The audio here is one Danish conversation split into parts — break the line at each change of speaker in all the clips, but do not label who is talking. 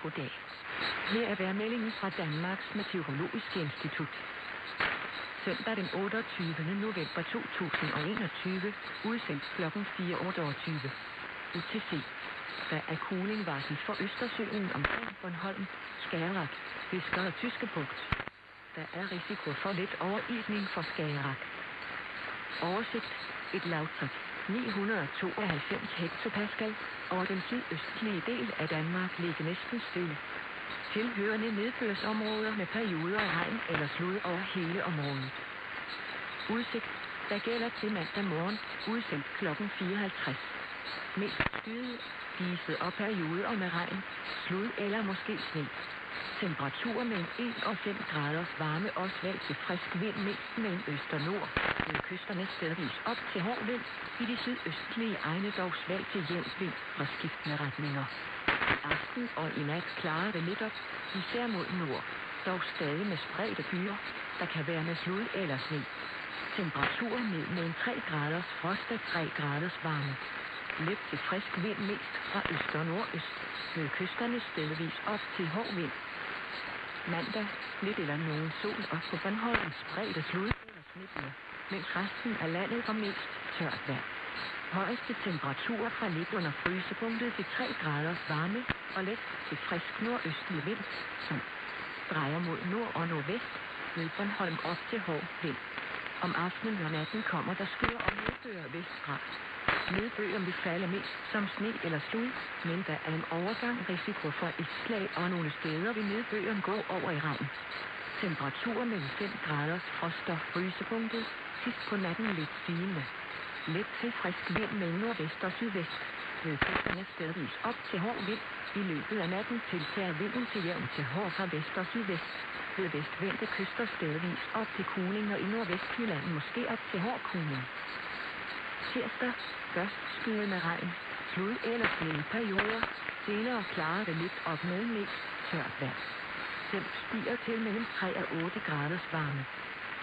Goddag. Her er værmeldingen fra Danmarks Meteorologiske Institut. Søndag den 28. november 2021, udsendt kl. 4.28. UTC. Der er kuglingvarsel for Østersøen omkring Bornholm, Skagerrak, Fisker og Tyske Bugt. Der er risiko for lidt overisning for Skagerrak. Oversigt. Et lavtryk. 992 hektopascal over den sydøstlige del af Danmark ligger næsten stille. Tilhørende nedbørsområder med perioder af regn eller slud over hele området. Udsigt, der gælder til mandag morgen, udsendt kl. 54. Mest skyde, diset og perioder med regn, slud eller måske sne. Temperaturer mellem 1 og 5 graders varme og svag til frisk vind mest mellem øst og nord. Ved kysterne stedvis op til hård vind, i de sydøstlige egne dog svag til jævn vind fra skiftende retninger. I aften og i nat klarer det lidt op, især mod nord, dog stadig med spredte byer, der kan være med slud eller sne. Temperaturer ned mellem 3 graders frost og 3 graders varme. Let til frisk vind mest fra øst og nordøst. med kysterne stedvis op til hård vind. Mandag lidt eller nogen sol op på Bornholm spredt og slud og snebyer, mens resten af landet var mest tørt vejr. Højeste temperatur fra lidt under frysepunktet til 3 graders varme og let til frisk nordøstlig vind, som drejer mod nord og nordvest ved Bornholm op til hård vind. Om aftenen og natten kommer der skyer og nedbør vestfra. Nedbøren vil falde mest som sne eller slud, men der er en overgang risiko for et slag, og nogle steder vil nedbøren gå over i regn. Temperaturer mellem 5 graders frost og frysepunktet, sidst på natten lidt stigende. Let til frisk vind mellem nordvest og sydvest. Ved kysterne stedvis op til hård vind. I løbet af natten tiltager vinden til jævn til hård fra vest og sydvest. Ved vestvendte kyster stedvis op til kuling og i nordvestjylland måske op til hård kuling. Tirsdag først skyde med regn, Flod eller sne perioder, senere klarer det lidt op med mest tørt vejr. Selv stiger til mellem 3 og 8 graders varme.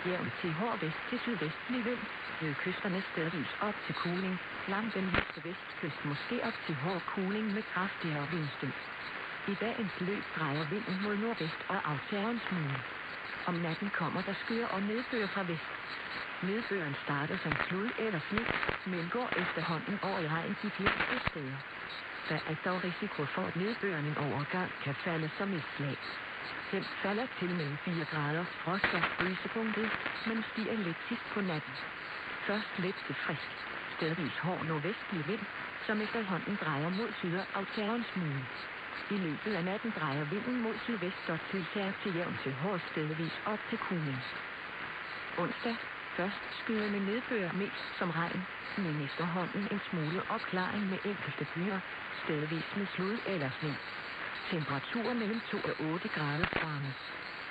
Jævn til hård vest til sydvestlig vind, ved kysterne stedvis op til kuling, langt den vest vestkyst måske op til hård kuling med kraftigere vindstød. I dagens løb drejer vinden mod nordvest og aftager en smule. Om natten kommer der skyer og nedbør fra vest. Nedbøren starter som slud eller sne, men går efterhånden over i regn de fleste steder. Der er dog risiko for, at nedbøren en overgang kan falde som et slag. Den falder til mellem 4 grader frost og frysepunktet, men stiger lidt sidst på natten. Først lidt til frisk, stedvis hård nordvestlig vind, som efterhånden drejer mod syd og aftager en smule. I løbet af natten drejer vinden mod sydvest så tiltager til jævn til hård stedvis op til kuling. Onsdag først skyder med nedbør mest som regn, men efterhånden en smule opklaring med enkelte byer, stedvis med slud eller sne. Temperaturer mellem 2 og 8 grader varme.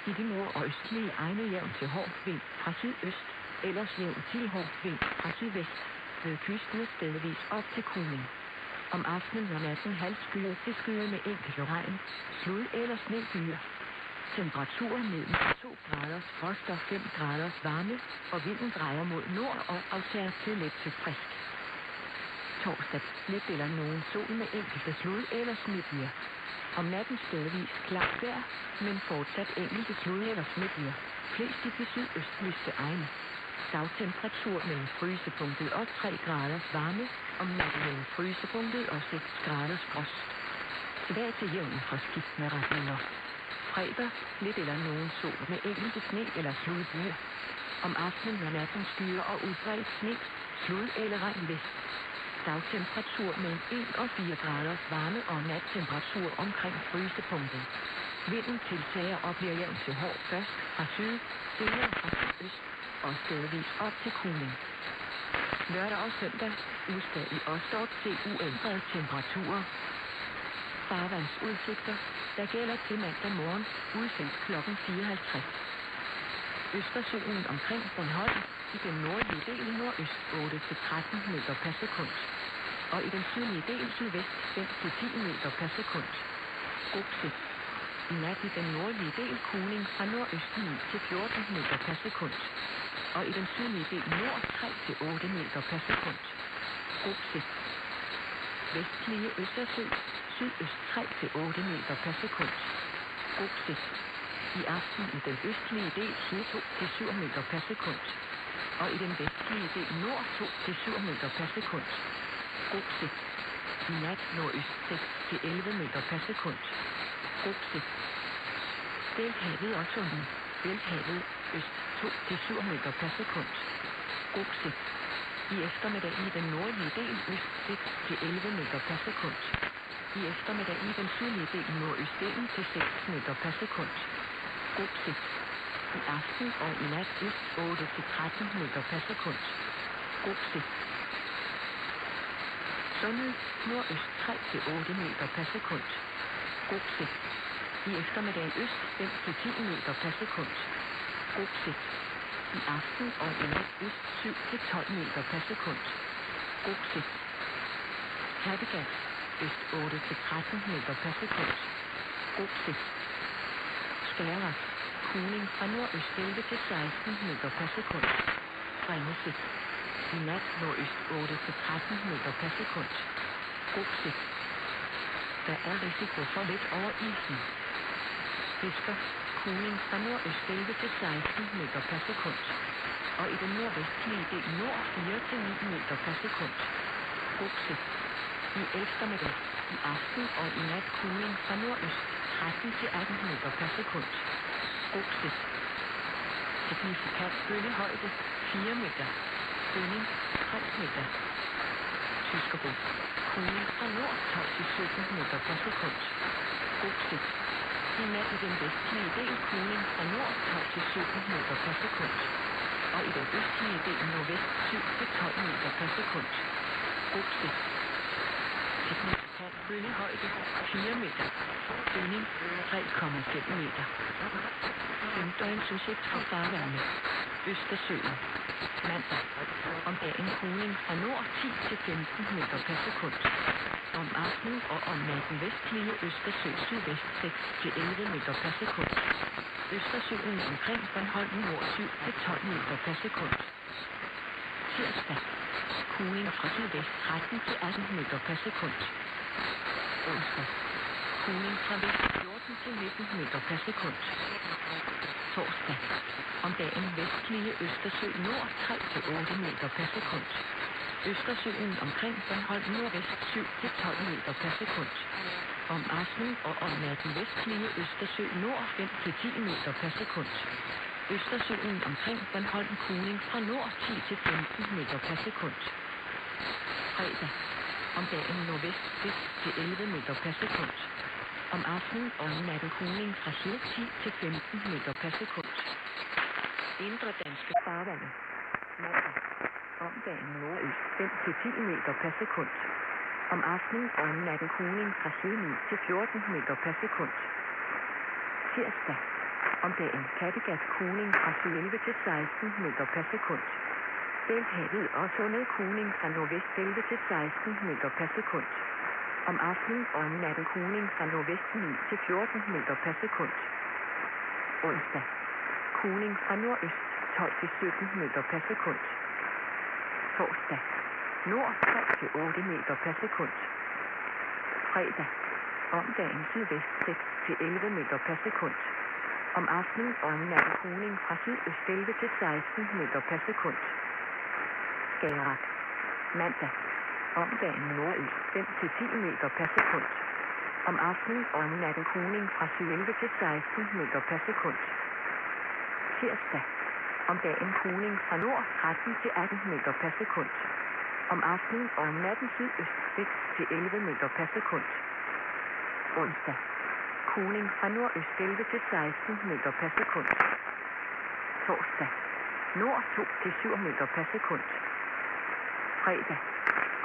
I de nord- og østlige egne jævn til hård vind fra sydøst, ellers jævn til hård vind fra sydvest, ved kysten stedvis op til kuling. Om aftenen og natten halvskyet til skyet med enkelte regn, slud eller snebyer. Temperaturen mellem 2 graders frost og 5 graders varme, og vinden drejer mod nord og aftager til let til frisk. Torsdag lidt eller nogen sol med enkelte slud eller snebyer. Om natten stadigvis klart vejr, men fortsat enkelte slud eller snebyer. Flest i de sydøstligste egne. Dagtemperatur mellem frysepunktet og 3 grader varme, om natten mellem frysepunktet og 6 graders frost. Svag til jævn fra skiftende retninger. Fredag lidt eller nogen sol med enkelte sne eller sludbyer. Om aftenen og natten skyer og udbredt sne, slud eller regn vest. Dagtemperatur mellem 1 og 4 graders varme og nattemperatur omkring frysepunktet. Vinden tiltager og bliver jævnt til hård først fra syd, senere fra øst og stedvis op til kuling. Lørdag og søndag udsted i Osdorp til uændrede temperaturer. Farvandsudsigter, der gælder til mandag morgen, udsendt kl. 54. Østersøen omkring Bornholm i den nordlige del nordøst 8-13 meter per sekund, og i den sydlige del sydvest 5-10 meter per sekund. Udsigt. I nat i den nordlige del kuling fra nordøst 9 til 14 meter per sekund, og i den sydlige del nord 3-8 meter per sekund. Udsigt. Vestlige Østersø sydøst 3-8 meter per sekund. God. I aften i den østlige del syd 2-7 meter per sekund. Og i den vestlige del nord 2-7 meter per sekund. God nat nordøst 6 til 11 meter per sekund. God sigt. Og tunnel. Bælthavet øst 2 til 7 meter per sekund. God. I eftermiddag i den nordlige del øst 6 til 11 meter per sekund. I eftermiddag i den sydlige del nordøst 1 til 6 meter per sekund. God. I aften og i nat øst 8 til 13 meter per sekund. God. Sundhed nordøst 3-8 meter per sekund. God sigt. I eftermiddag øst 5-10 meter per sekund. God sigt. I aften og i nat øst 7-12 meter per sekund. God sigt. Kattegat øst 8-13 meter per sekund. God sigt. Skærer. Kuning fra nordøst 11 til 16 meter per sekund. Ringe sigt. I nat nordøst 8 til 13 meter per sekund. God sigt. Der er risiko for lidt over isen. Fisker. Kugling fra nordøst 11 til 16 meter per sekund. Og i den nordvestlige del nord 4 til 9 meter per sekund. God sigt. I eftermiddag, i aften og i nat kugling fra nordøst 13 til 18 meter per sekund. God sigt. Signifikant bølgehøjde 4 meter. Bølgning 3 meter. Tyskerbro. Kuling fra nord 12 til 17 meter per sekund. God sigt. I nat i den vestlige del kuling fra nord 12 til 17 meter per sekund. Og i den østlige del nordvest 7 til 12 meter per sekund. God sigt. Signifikant bølgehøjde 4 meter. Bølgning 3,5 meter. Femdøgnsudsigt fra farvandet. Østersøen. Mandag. Om dagen kuling fra nord 10 til 15 meter per sekund. Om aftenen og om natten vestlige Østersø sydvest 6 til 11 meter per sekund. Østersøen omkring Bornholm nord 7 til 12 meter per sekund. Tirsdag. Kuling fra sydvest 13 til 18 meter per sekund. Onsdag. Kuling fra vest 15 til 19 meter per sekund. Torsdag. Om dagen vestlige Østersø nord 3 til 8 meter per sekund. Østersøen omkring Bornholm nordvest 7 til 12 meter per sekund. Om aftenen og om natten vestlige Østersø nord 5 til 10 meter per sekund. Østersøen omkring Bornholm kuling fra nord 10 til 15 meter per sekund. Fredag. Om dagen nordvest 6 til 11 meter per sekund. Om aftenen og natten kuling fra syd 10 til 15 meter per sekund. Indre danske farvande. Mandag. Om dagen nordøst 5 til 10 meter per sekund. Om aftenen og natten kuling fra syd 9 til 14 meter per sekund. Tirsdag. Om dagen Kattegat kuling fra 11 til 16 meter per sekund. Bælthavet og sundet kuling fra nordvest 11 til 16 meter per sekund. Om aftenen og natten kuling fra nordvest 9 til 14 meter per sekund. Onsdag. Kuling fra nordøst 12 til 17 meter per sekund. Torsdag. Nord 3 til 8 meter per sekund. Fredag. Om dagen sydvest 6 til 11 meter per sekund. Om aftenen og natten kuling fra sydøst 11 til 16 meter per sekund. Skagerak. Mandag. Om dagen nordøst 5 til 10 meter per sekund. Om aftenen og natten kuling fra 11 til 16 meter per sekund. Tirsdag. Om dagen kuling fra nord 13 til 18 meter per sekund. Om aftenen og om natten sydøst 6 til 11 meter per sekund. Onsdag. Kuling fra nordøst 11 til 16 meter per sekund. Torsdag. Nord 2 til 7 meter per sekund. Fredag.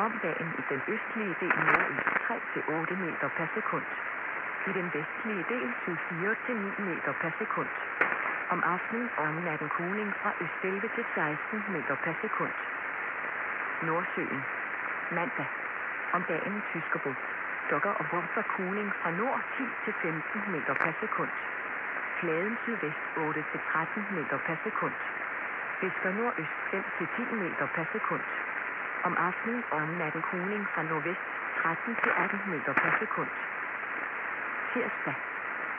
Om dagen i den østlige del nordøst 3 til 8 meter per sekund. I den vestlige del syd 4 til 9 meter per sekund. Om aftenen og om natten kuling fra øst 11 til 16 meter per sekund. Nordsøen. Mandag. Om dagen Tyskerbo. Dukker og vumper kuling fra nord 10 til 15 meter per sekund. Fladen sydvest 8 til 13 meter per sekund. Fisker nordøst 5 til 10 meter per sekund. Om aftenen og om natten kuling fra nordvest 13 til 18 meter per sekund. Tirsdag.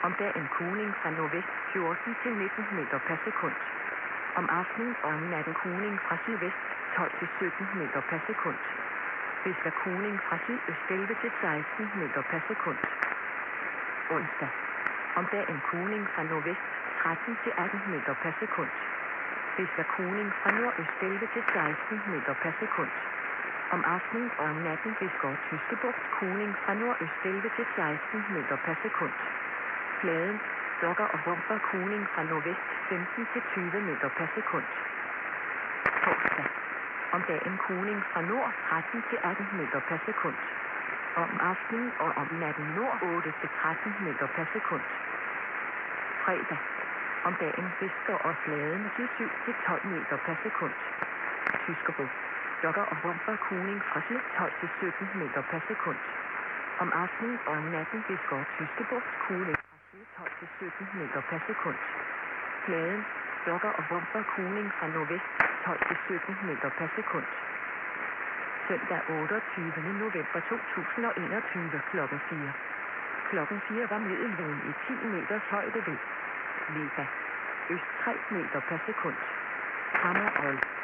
Om dagen kuling fra nordvest 14 til 19 meter per sekund. Om aftenen og om natten kuling fra sydvest 12 til 17 meter per sekund. Vester kuling fra sydøst 11 til 16 meter per sekund. Onsdag. Om dagen kuling fra nordvest 13 til 18 meter per sekund. Vester kuling fra nordøst 11 til 16 meter per sekund. Om aftenen og om natten visker tyske bugt kuling fra nordøst 11 til 16 meter per sekund. Fladen, dokker og rumper kuling fra nordvest 15 til 20 meter per sekund. Torsdag. Om dagen kuling fra nord 13 til 18 meter per sekund. Om aftenen og om natten nord 8 til 13 meter per sekund. Fredag. Om dagen fisker og fladen til 7 til 12 meter per sekund. Tyskerbugt dokker og rumper kuling fra syd 12 til 17 meter per sekund. Om aftenen og om natten visker tyske bugt kuling fra syd 12 til 17 meter per sekund. Pladen dokker og rumper kuling fra nordvest 12 til 17 meter per sekund. Søndag 28. november 2021 klokken 4. Klokken 4 var middelvinden i 10 meters højde ved Vega. Øst 3 meter per sekund. Hammer og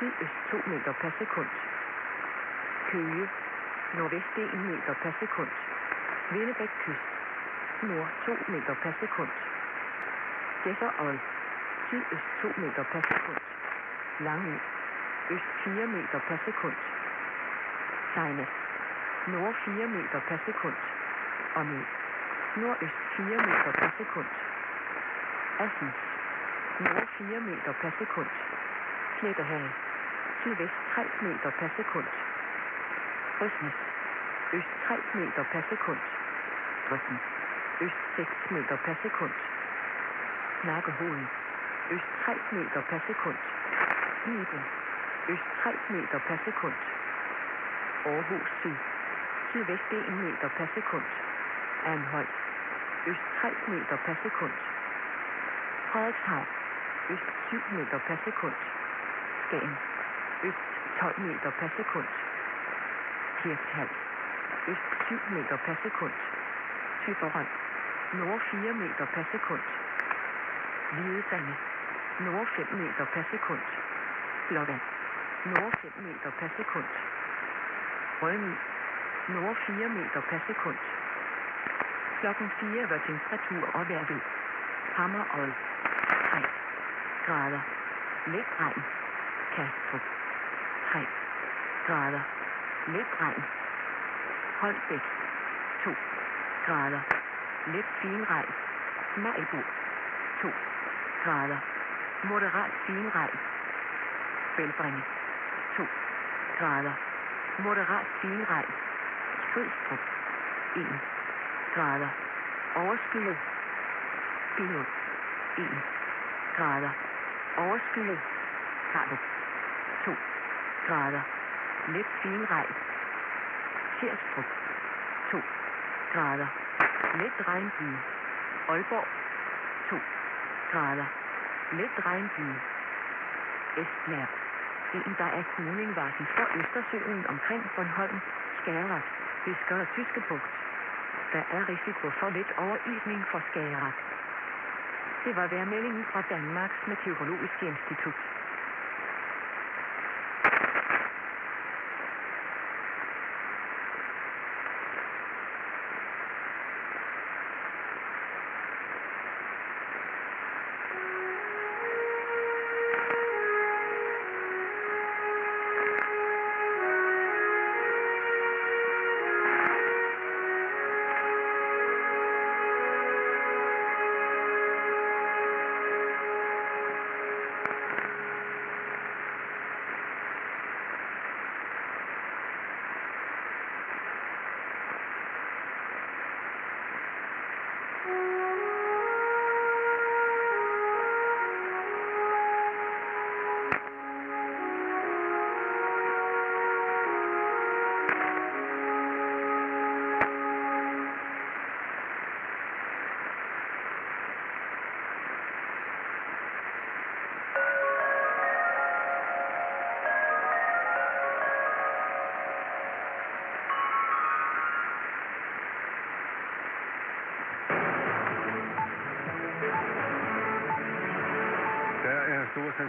sydøst 2 meter per sekund. Køge, nordvest 1 meter per sekund. Vindebæk kyst, nord 2 meter per sekund. Gæsser Old, sydøst 2 meter per sekund. Langø, øst 4 meter per sekund. Sejne, nord 4 meter per sekund. Omø, nordøst 4 meter per sekund. Assens, nord 4 meter per sekund. Sletterhage, sydvest 3 meter per sekund. Røsnes, øst 3 meter per sekund. Røsne, øst 6 meter per sekund. Snakkehoved, øst 3 meter per sekund. Niben, øst 3 meter per sekund. Aarhus Syd, sydvest 1 meter per sekund. Anholdt, øst 3 meter per sekund. Frederikshavn, øst 7 meter per sekund. Skagen, øst 12 meter per sekund. Kirkshals, øst 7 meter per sekund. Thyborøn, nord 4 meter per sekund. Hvide Sande. nord 5 meter per sekund. Blåvand, nord 5 meter per sekund. Rødny, nord 4 meter per sekund. Klokken 4 var temperatur og vejrvid. Hammer og 3 grader. Let regn. Kastrup 3 grader. Let regn. Holbæk 2 grader. Let finregn. Majbo 2 grader. Moderat finregn. Bælbringe 2 grader. Moderat finregn. Skrydstrup 1 grader. Overskyet. Bilund 1 grader. Overskyet. Karlup 2 grader. Let finregn. Tirstrup 2 grader. Let regnby. Aalborg 2 grader. Let regnby. Esbjerg. En, der er kuningvarsel for Østersøen omkring Bornholm, Skagerrak, Fisker og Tyske Bugt. Der er risiko for lidt overisning for Skagerrak. Det var værmeldingen fra Danmarks Meteorologiske Institut.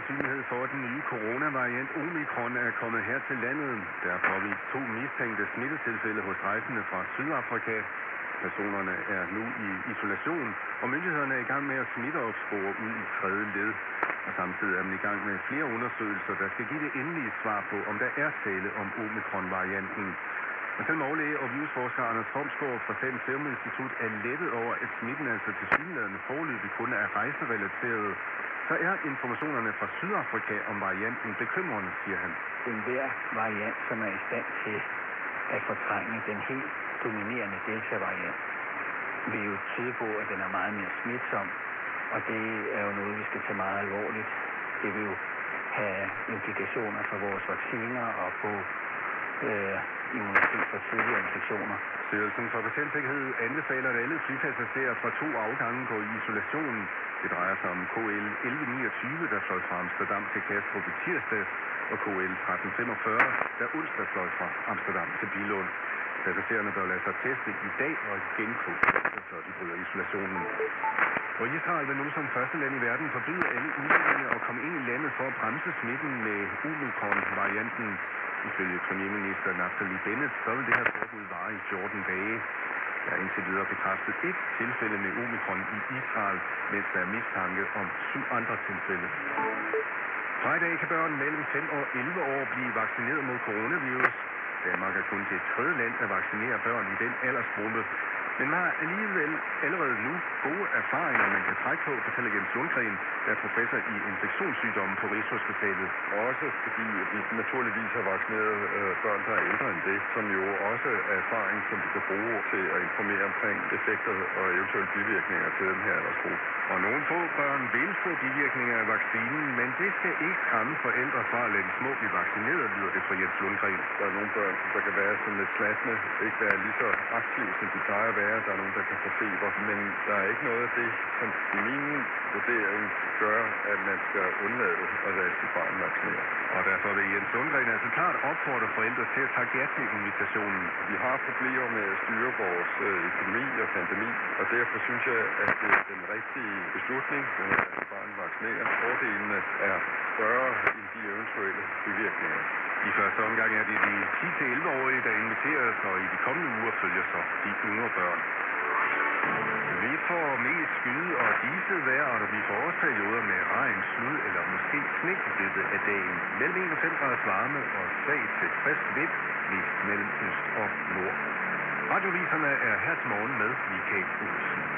Sandsynlighed for, at den nye coronavariant Omikron er kommet her til landet. Der er påvist to mistænkte smittetilfælde hos rejsende fra Sydafrika. Personerne er nu i isolation, og myndighederne er i gang med at smitteopspore ud i tredje led. Og samtidig er man i gang med flere undersøgelser, der skal give det endelige svar på, om der er tale om Omikron-varianten. Men selv overlæge og virusforsker Anders Formsgaard fra Statens Serum Institut er lettet over, at smitten altså til synligheden forløbig kun er rejserelateret. Så er informationerne fra Sydafrika om varianten bekymrende, siger han.
Den hver variant, som er i stand til at fortrænge den helt dominerende delta-variant, vil jo tyde på, at den er meget mere smitsom. Og det er jo noget, vi skal tage meget alvorligt. Det vil jo have implikationer for vores vacciner og på øh, immunitet for tidlige infektioner.
Styrelsen for Patientsikkerhed anbefaler, at alle flypassagerer fra to afgange går i isolation. Det drejer sig om KL 1129, der fløj fra Amsterdam til Kastrup i tirsdag, og KL 1345, der onsdag fløj fra Amsterdam til Bilund. Passagererne bør lade sig teste i dag og igen på før de bryder isolationen. Og Israel vil nu som første land i verden forbyde alle udlændinge at komme ind i landet for at bremse smitten med Omikron-varianten. Ifølge premierminister Naftali Bennett, så vil det her forbud vare i 14 dage. Der er indtil videre bekræftet et tilfælde med omikron i Israel, mens der er mistanke om syv andre tilfælde. Fra i dag kan børn mellem 5 og 11 år blive vaccineret mod coronavirus. Danmark er kun det tredje land, der vaccinerer børn i den aldersgruppe. Men har alligevel allerede nu gode erfaringer, man kan trække på, fortæller Jens Lundgren, der er professor i infektionssygdomme på Rigshospitalet.
Også fordi vi naturligvis har vaccineret øh, børn, der er ældre end det, som jo også er erfaring, som vi kan bruge til at informere omkring effekter og eventuelle bivirkninger til den her aldersgruppe.
Og nogle få børn vil få bivirkninger af vaccinen, men det skal ikke skræmme forældre fra at lade de små blive vaccineret, lyder det fra Jens Lundgren.
Der er nogle børn, der kan være sådan lidt slatne, ikke være lige så aktive, som de plejer at være. Der er nogen, der kan få feber, men der er ikke noget af det, som i min vurdering gør, at man skal undlade at lade sit barn vaccinere.
Og derfor vil Jens Lundgren altså klart opfordre forældre til at tage ja til invitationen.
Vi har problemer med at styre vores øh, økonomi og pandemi, og derfor synes jeg, at det er den rigtige beslutning, at sit barn vaccinerer. Fordelene er større end de eventuelle bivirkninger.
I første omgang er det de 10-11-årige, der inviteres, og i de kommende uger følger så de yngre børn. Vi får mest skyde og diset vejr, og vi får også perioder med regn, slud eller måske sne i løbet af dagen. Mellem 1 og 5 graders varme og svag til frisk vind, mest mellem øst og nord. Radioviserne er her til morgen med Michael Olsen.